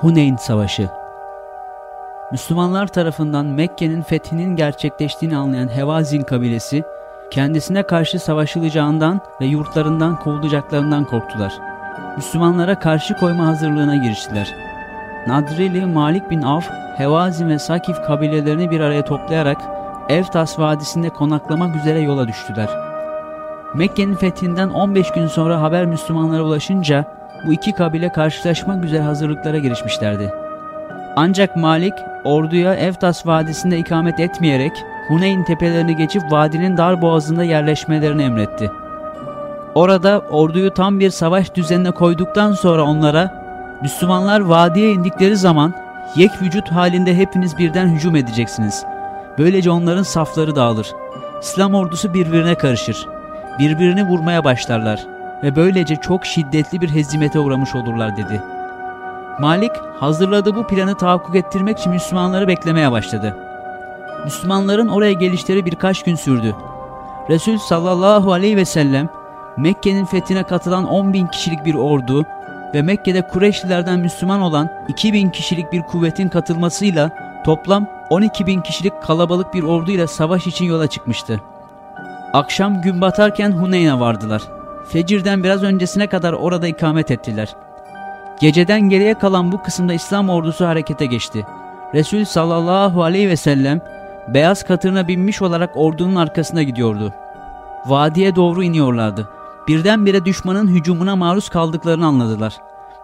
Huneyn Savaşı Müslümanlar tarafından Mekke'nin fethinin gerçekleştiğini anlayan Hevazin kabilesi, kendisine karşı savaşılacağından ve yurtlarından kovulacaklarından korktular. Müslümanlara karşı koyma hazırlığına giriştiler. Nadrili Malik bin Avf, Hevazin ve Sakif kabilelerini bir araya toplayarak Evtas Vadisi'nde konaklamak üzere yola düştüler. Mekke'nin fethinden 15 gün sonra haber Müslümanlara ulaşınca bu iki kabile karşılaşmak üzere hazırlıklara girişmişlerdi. Ancak Malik orduya Evtas Vadisi'nde ikamet etmeyerek Huneyn tepelerini geçip vadinin dar boğazında yerleşmelerini emretti. Orada orduyu tam bir savaş düzenine koyduktan sonra onlara Müslümanlar vadiye indikleri zaman yek vücut halinde hepiniz birden hücum edeceksiniz. Böylece onların safları dağılır. İslam ordusu birbirine karışır. Birbirini vurmaya başlarlar ve böylece çok şiddetli bir hezimete uğramış olurlar dedi. Malik hazırladığı bu planı tahakkuk ettirmek için Müslümanları beklemeye başladı. Müslümanların oraya gelişleri birkaç gün sürdü. Resul sallallahu aleyhi ve sellem Mekke'nin fethine katılan 10 bin kişilik bir ordu ve Mekke'de Kureyşlilerden Müslüman olan 2 bin kişilik bir kuvvetin katılmasıyla toplam 12 bin kişilik kalabalık bir orduyla savaş için yola çıkmıştı. Akşam gün batarken Huneyn'e vardılar. Fecirden biraz öncesine kadar orada ikamet ettiler. Geceden geriye kalan bu kısımda İslam ordusu harekete geçti. Resul sallallahu aleyhi ve sellem beyaz katırına binmiş olarak ordunun arkasına gidiyordu. Vadiye doğru iniyorlardı. Birdenbire düşmanın hücumuna maruz kaldıklarını anladılar.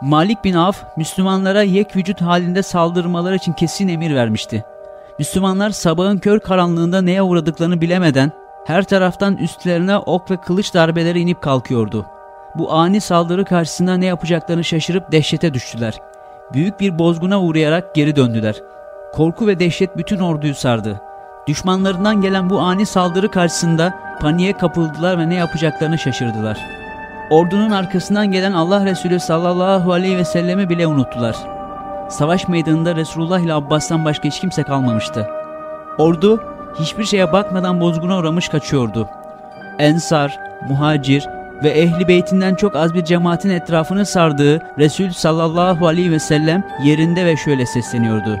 Malik bin Avf, Müslümanlara yek vücut halinde saldırmaları için kesin emir vermişti. Müslümanlar sabahın kör karanlığında neye uğradıklarını bilemeden her taraftan üstlerine ok ve kılıç darbeleri inip kalkıyordu. Bu ani saldırı karşısında ne yapacaklarını şaşırıp dehşete düştüler. Büyük bir bozguna uğrayarak geri döndüler. Korku ve dehşet bütün orduyu sardı. Düşmanlarından gelen bu ani saldırı karşısında paniğe kapıldılar ve ne yapacaklarını şaşırdılar. Ordunun arkasından gelen Allah Resulü sallallahu aleyhi ve sellemi bile unuttular. Savaş meydanında Resulullah ile Abbas'tan başka hiç kimse kalmamıştı. Ordu hiçbir şeye bakmadan bozguna uğramış kaçıyordu. Ensar, muhacir ve ehli beytinden çok az bir cemaatin etrafını sardığı Resul sallallahu aleyhi ve sellem yerinde ve şöyle sesleniyordu.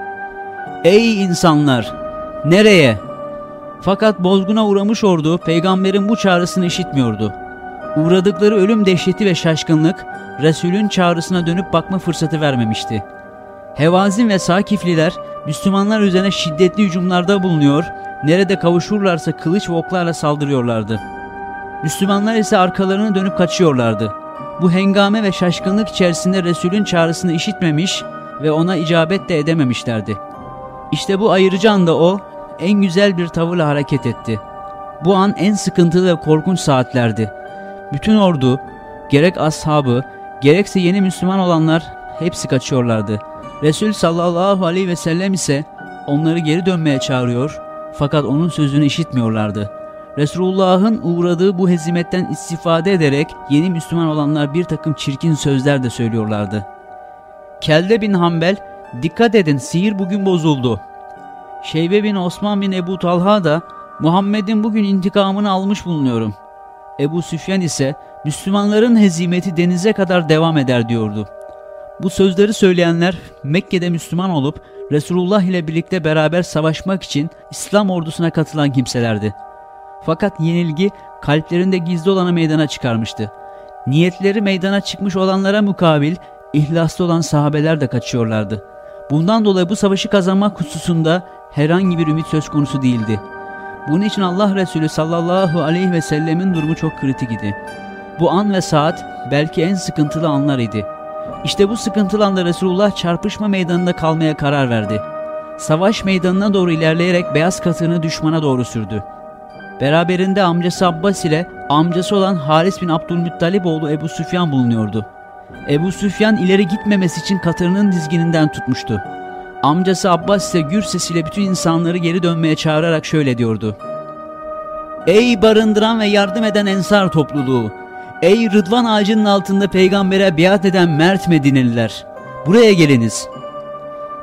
Ey insanlar! Nereye? Fakat bozguna uğramış ordu peygamberin bu çağrısını işitmiyordu. Uğradıkları ölüm dehşeti ve şaşkınlık Resulün çağrısına dönüp bakma fırsatı vermemişti. Hevazin ve Sakifliler Müslümanlar üzerine şiddetli hücumlarda bulunuyor, nerede kavuşurlarsa kılıç ve oklarla saldırıyorlardı. Müslümanlar ise arkalarını dönüp kaçıyorlardı. Bu hengame ve şaşkınlık içerisinde Resulün çağrısını işitmemiş ve ona icabet de edememişlerdi. İşte bu ayırıcı anda o, en güzel bir tavırla hareket etti. Bu an en sıkıntılı ve korkunç saatlerdi. Bütün ordu, gerek ashabı, gerekse yeni Müslüman olanlar hepsi kaçıyorlardı. Resul sallallahu aleyhi ve sellem ise onları geri dönmeye çağırıyor fakat onun sözünü işitmiyorlardı. Resulullah'ın uğradığı bu hezimetten istifade ederek yeni Müslüman olanlar bir takım çirkin sözler de söylüyorlardı. Kelde bin Hanbel, dikkat edin sihir bugün bozuldu. Şeybe bin Osman bin Ebu Talha da Muhammed'in bugün intikamını almış bulunuyorum. Ebu Süfyan ise Müslümanların hezimeti denize kadar devam eder diyordu. Bu sözleri söyleyenler Mekke'de Müslüman olup Resulullah ile birlikte beraber savaşmak için İslam ordusuna katılan kimselerdi. Fakat yenilgi kalplerinde gizli olanı meydana çıkarmıştı. Niyetleri meydana çıkmış olanlara mukabil ihlaslı olan sahabeler de kaçıyorlardı. Bundan dolayı bu savaşı kazanmak hususunda herhangi bir ümit söz konusu değildi. Bunun için Allah Resulü sallallahu aleyhi ve sellemin durumu çok kritik idi. Bu an ve saat belki en sıkıntılı anlar idi. İşte bu sıkıntılı anda Resulullah çarpışma meydanında kalmaya karar verdi. Savaş meydanına doğru ilerleyerek beyaz katını düşmana doğru sürdü. Beraberinde amcası Abbas ile amcası olan Haris bin Abdülmuttalip oğlu Ebu Süfyan bulunuyordu. Ebu Süfyan ileri gitmemesi için katırının dizgininden tutmuştu. Amcası Abbas ise gür sesiyle bütün insanları geri dönmeye çağırarak şöyle diyordu. Ey barındıran ve yardım eden ensar topluluğu! Ey rıdvan ağacının altında peygambere biat eden mert Medineliler! Buraya geliniz!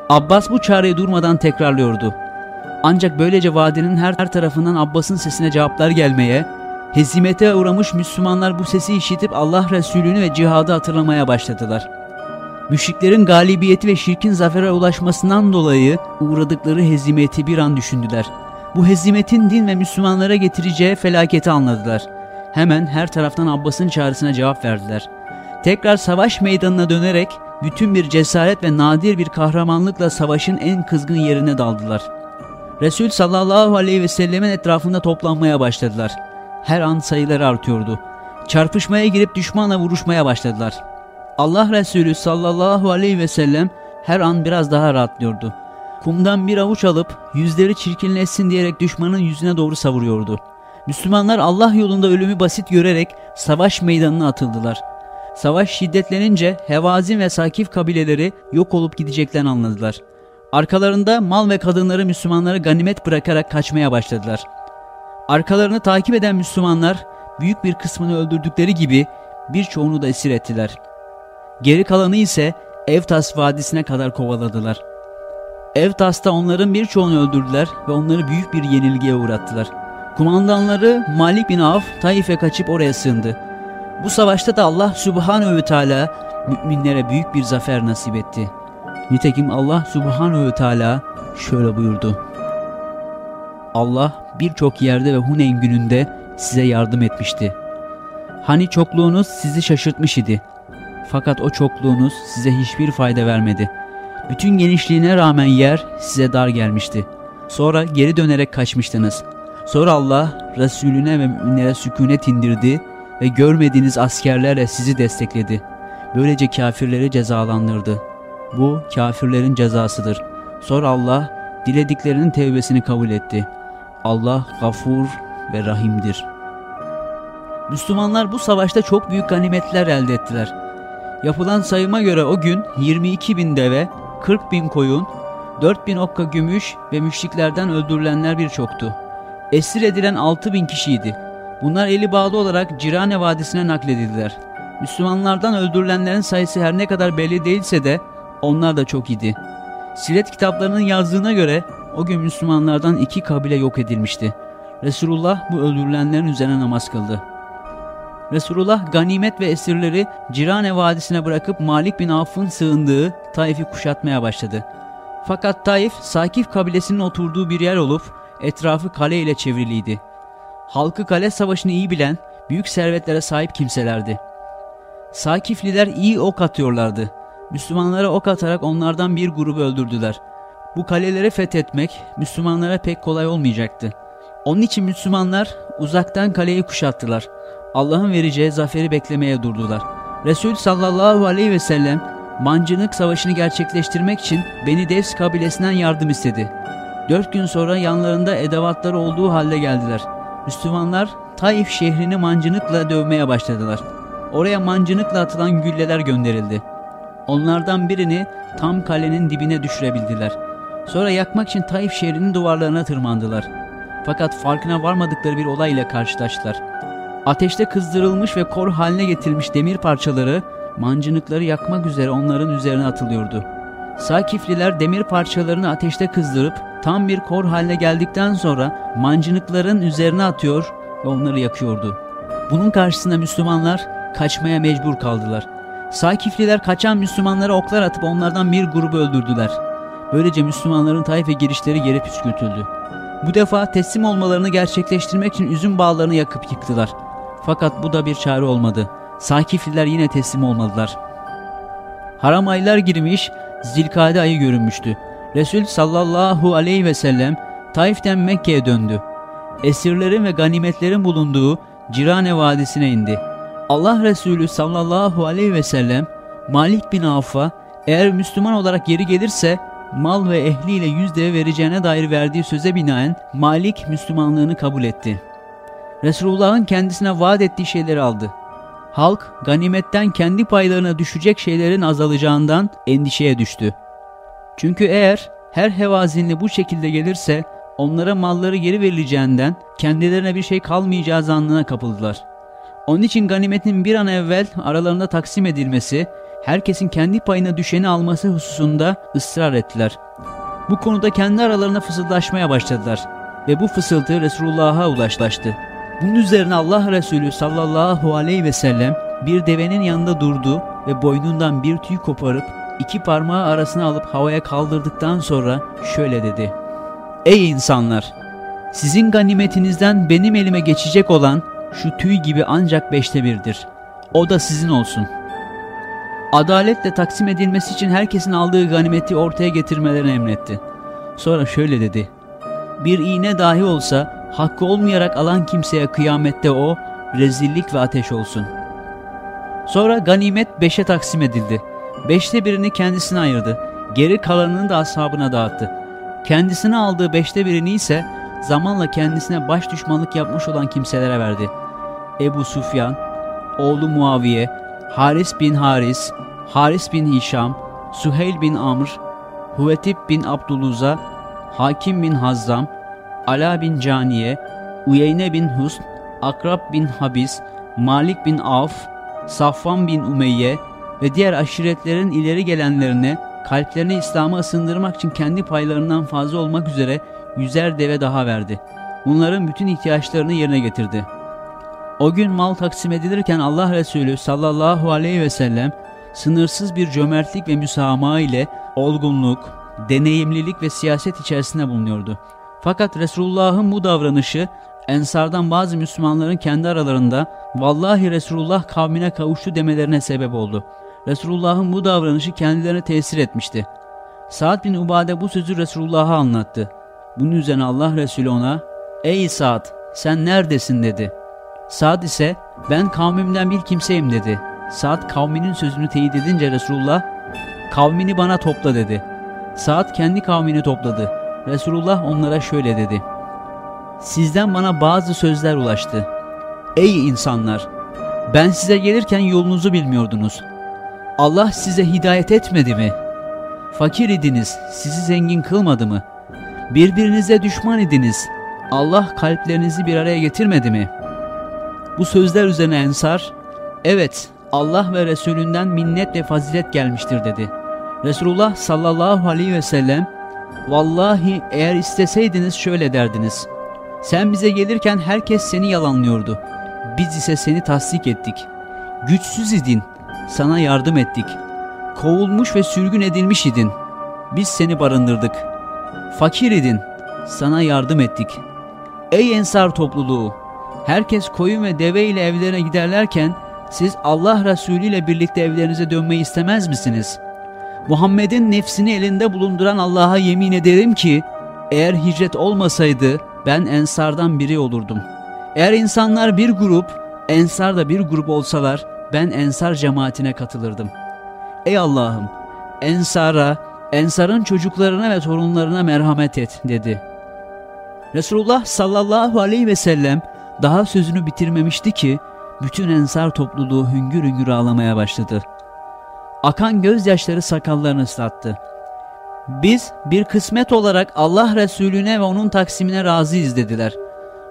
Abbas bu çağrıyı durmadan tekrarlıyordu. Ancak böylece vadinin her, tarafından Abbas'ın sesine cevaplar gelmeye, hezimete uğramış Müslümanlar bu sesi işitip Allah Resulü'nü ve cihadı hatırlamaya başladılar. Müşriklerin galibiyeti ve şirkin zafere ulaşmasından dolayı uğradıkları hezimeti bir an düşündüler. Bu hezimetin din ve Müslümanlara getireceği felaketi anladılar. Hemen her taraftan Abbas'ın çağrısına cevap verdiler. Tekrar savaş meydanına dönerek bütün bir cesaret ve nadir bir kahramanlıkla savaşın en kızgın yerine daldılar. Resul sallallahu aleyhi ve sellemin etrafında toplanmaya başladılar. Her an sayıları artıyordu. Çarpışmaya girip düşmanla vuruşmaya başladılar. Allah Resulü sallallahu aleyhi ve sellem her an biraz daha rahatlıyordu. Kumdan bir avuç alıp yüzleri çirkinleşsin diyerek düşmanın yüzüne doğru savuruyordu. Müslümanlar Allah yolunda ölümü basit görerek savaş meydanına atıldılar. Savaş şiddetlenince Hevazin ve Sakif kabileleri yok olup gideceklerini anladılar. Arkalarında mal ve kadınları Müslümanlara ganimet bırakarak kaçmaya başladılar. Arkalarını takip eden Müslümanlar büyük bir kısmını öldürdükleri gibi birçoğunu da esir ettiler. Geri kalanı ise Evtas Vadisi'ne kadar kovaladılar. Evtas'ta onların birçoğunu öldürdüler ve onları büyük bir yenilgiye uğrattılar. Kumandanları Malik bin Avf Taif'e kaçıp oraya sığındı. Bu savaşta da Allah Subhanahu ve Teala müminlere büyük bir zafer nasip etti. Nitekim Allah Subhanahu ve Teala şöyle buyurdu. Allah birçok yerde ve Huneyn gününde size yardım etmişti. Hani çokluğunuz sizi şaşırtmış idi. Fakat o çokluğunuz size hiçbir fayda vermedi. Bütün genişliğine rağmen yer size dar gelmişti. Sonra geri dönerek kaçmıştınız. Sonra Allah Resulüne ve müminlere sükunet indirdi ve görmediğiniz askerlerle sizi destekledi. Böylece kafirleri cezalandırdı. Bu kafirlerin cezasıdır. Sonra Allah dilediklerinin tevbesini kabul etti. Allah gafur ve rahimdir. Müslümanlar bu savaşta çok büyük ganimetler elde ettiler. Yapılan sayıma göre o gün 22 bin deve, 40 bin koyun, 4 bin okka gümüş ve müşriklerden öldürülenler birçoktu. Esir edilen 6 bin kişiydi. Bunlar eli bağlı olarak Cirane Vadisi'ne nakledildiler. Müslümanlardan öldürülenlerin sayısı her ne kadar belli değilse de onlar da çok idi. Siret kitaplarının yazdığına göre o gün Müslümanlardan iki kabile yok edilmişti. Resulullah bu öldürülenlerin üzerine namaz kıldı. Resulullah ganimet ve esirleri Cirane Vadisi'ne bırakıp Malik bin Avf'ın sığındığı Taif'i kuşatmaya başladı. Fakat Taif, Sakif kabilesinin oturduğu bir yer olup etrafı kale ile çevriliydi. Halkı kale savaşını iyi bilen, büyük servetlere sahip kimselerdi. Sakifliler iyi ok atıyorlardı. Müslümanlara ok atarak onlardan bir grubu öldürdüler. Bu kaleleri fethetmek Müslümanlara pek kolay olmayacaktı. Onun için Müslümanlar uzaktan kaleyi kuşattılar. Allah'ın vereceği zaferi beklemeye durdular. Resul sallallahu aleyhi ve sellem mancınık savaşını gerçekleştirmek için Beni Devs kabilesinden yardım istedi. Dört gün sonra yanlarında edevatları olduğu halde geldiler. Müslümanlar Taif şehrini mancınıkla dövmeye başladılar. Oraya mancınıkla atılan gülleler gönderildi. Onlardan birini tam kalenin dibine düşürebildiler. Sonra yakmak için Taif şehrinin duvarlarına tırmandılar. Fakat farkına varmadıkları bir olay ile karşılaştılar. Ateşte kızdırılmış ve kor haline getirilmiş demir parçaları mancınıkları yakmak üzere onların üzerine atılıyordu. Sakifliler demir parçalarını ateşte kızdırıp tam bir kor haline geldikten sonra mancınıkların üzerine atıyor ve onları yakıyordu. Bunun karşısında Müslümanlar kaçmaya mecbur kaldılar. Sakifliler kaçan Müslümanlara oklar atıp onlardan bir grubu öldürdüler. Böylece Müslümanların Taif'e girişleri geri püskürtüldü. Bu defa teslim olmalarını gerçekleştirmek için üzüm bağlarını yakıp yıktılar. Fakat bu da bir çare olmadı. Sakifliler yine teslim olmadılar. Haram aylar girmiş, Zilkade ayı görünmüştü. Resul sallallahu aleyhi ve sellem Taif'ten Mekke'ye döndü. Esirlerin ve ganimetlerin bulunduğu Cirane Vadisi'ne indi. Allah Resulü sallallahu aleyhi ve sellem Malik bin Avf'a eğer Müslüman olarak geri gelirse mal ve ehliyle yüz deve vereceğine dair verdiği söze binaen Malik Müslümanlığını kabul etti. Resulullah'ın kendisine vaat ettiği şeyleri aldı. Halk ganimetten kendi paylarına düşecek şeylerin azalacağından endişeye düştü. Çünkü eğer her hevazinli bu şekilde gelirse onlara malları geri verileceğinden kendilerine bir şey kalmayacağı zannına kapıldılar. Onun için ganimetin bir an evvel aralarında taksim edilmesi, herkesin kendi payına düşeni alması hususunda ısrar ettiler. Bu konuda kendi aralarında fısıldaşmaya başladılar ve bu fısıltı Resulullah'a ulaşlaştı. Bunun üzerine Allah Resulü sallallahu aleyhi ve sellem bir devenin yanında durdu ve boynundan bir tüy koparıp iki parmağı arasına alıp havaya kaldırdıktan sonra şöyle dedi. Ey insanlar! Sizin ganimetinizden benim elime geçecek olan şu tüy gibi ancak beşte birdir. O da sizin olsun. Adaletle taksim edilmesi için herkesin aldığı ganimeti ortaya getirmelerini emretti. Sonra şöyle dedi. Bir iğne dahi olsa hakkı olmayarak alan kimseye kıyamette o rezillik ve ateş olsun. Sonra ganimet beşe taksim edildi. Beşte birini kendisine ayırdı. Geri kalanını da ashabına dağıttı. Kendisine aldığı beşte birini ise zamanla kendisine baş düşmanlık yapmış olan kimselere verdi. Ebu Sufyan, oğlu Muaviye, Haris bin Haris, Haris bin Hişam, Suheyl bin Amr, Huvetib bin Abduluza, Hakim bin Hazzam, Ala bin Caniye, Uyeyne bin Husn, Akrab bin Habis, Malik bin Avf, Safvan bin Umeyye ve diğer aşiretlerin ileri gelenlerine kalplerini İslam'a ısındırmak için kendi paylarından fazla olmak üzere yüzer deve daha verdi. Bunların bütün ihtiyaçlarını yerine getirdi. O gün mal taksim edilirken Allah Resulü sallallahu aleyhi ve sellem sınırsız bir cömertlik ve müsamaha ile olgunluk, deneyimlilik ve siyaset içerisinde bulunuyordu. Fakat Resulullah'ın bu davranışı Ensardan bazı Müslümanların kendi aralarında vallahi Resulullah kavmine kavuştu demelerine sebep oldu. Resulullah'ın bu davranışı kendilerine tesir etmişti. Sa'd bin Ubade bu sözü Resulullah'a anlattı. Bunun üzerine Allah Resulü ona ''Ey Sa'd sen neredesin?'' dedi. Sa'd ise ''Ben kavmimden bir kimseyim'' dedi. Sa'd kavminin sözünü teyit edince Resulullah ''Kavmini bana topla'' dedi. Sa'd kendi kavmini topladı. Resulullah onlara şöyle dedi. Sizden bana bazı sözler ulaştı. Ey insanlar! Ben size gelirken yolunuzu bilmiyordunuz. Allah size hidayet etmedi mi? Fakir idiniz, sizi zengin kılmadı mı? Birbirinize düşman idiniz. Allah kalplerinizi bir araya getirmedi mi? Bu sözler üzerine Ensar, evet Allah ve Resulünden minnet ve fazilet gelmiştir dedi. Resulullah sallallahu aleyhi ve sellem, vallahi eğer isteseydiniz şöyle derdiniz. Sen bize gelirken herkes seni yalanlıyordu. Biz ise seni tasdik ettik. Güçsüz idin, sana yardım ettik. Kovulmuş ve sürgün edilmiş idin. Biz seni barındırdık. Fakir idin, sana yardım ettik. Ey ensar topluluğu! Herkes koyun ve deve ile evlerine giderlerken siz Allah Resulü ile birlikte evlerinize dönmeyi istemez misiniz? Muhammed'in nefsini elinde bulunduran Allah'a yemin ederim ki eğer hicret olmasaydı ben ensardan biri olurdum. Eğer insanlar bir grup, ensar da bir grup olsalar ben ensar cemaatine katılırdım. Ey Allah'ım ensara, ensarın çocuklarına ve torunlarına merhamet et dedi. Resulullah sallallahu aleyhi ve sellem daha sözünü bitirmemişti ki bütün ensar topluluğu hüngür hüngür ağlamaya başladı. Akan gözyaşları sakallarını ıslattı. Biz bir kısmet olarak Allah Resulüne ve onun taksimine razıyız dediler.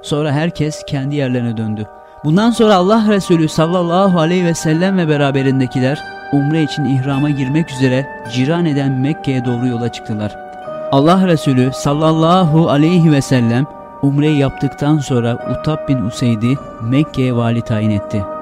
Sonra herkes kendi yerlerine döndü. Bundan sonra Allah Resulü sallallahu aleyhi ve sellem ve beraberindekiler umre için ihrama girmek üzere ciran eden Mekke'ye doğru yola çıktılar. Allah Resulü sallallahu aleyhi ve sellem umreyi yaptıktan sonra Utab bin Useyd'i Mekke'ye vali tayin etti.